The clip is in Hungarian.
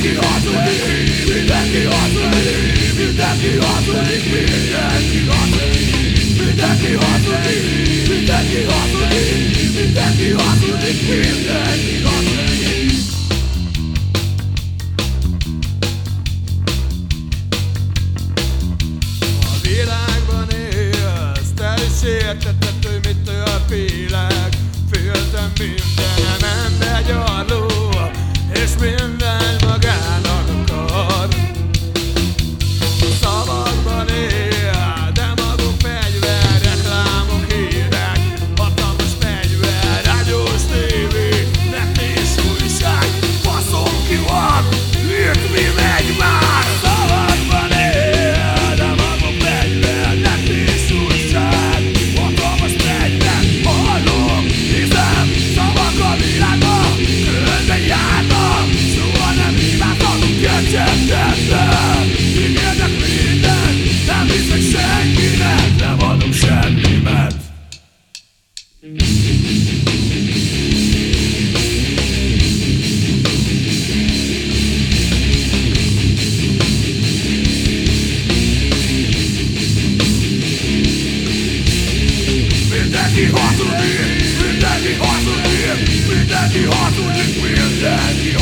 Mindenki hazudik, mindenki hazudik, mindenki hazudik, mindenki hazudik, mindenki hazudik, mindenki hazudik, mindenki hazudik, mindenki hazudik. A világban élsz, te is érteted, hogy mitől félek. grandioso de piedade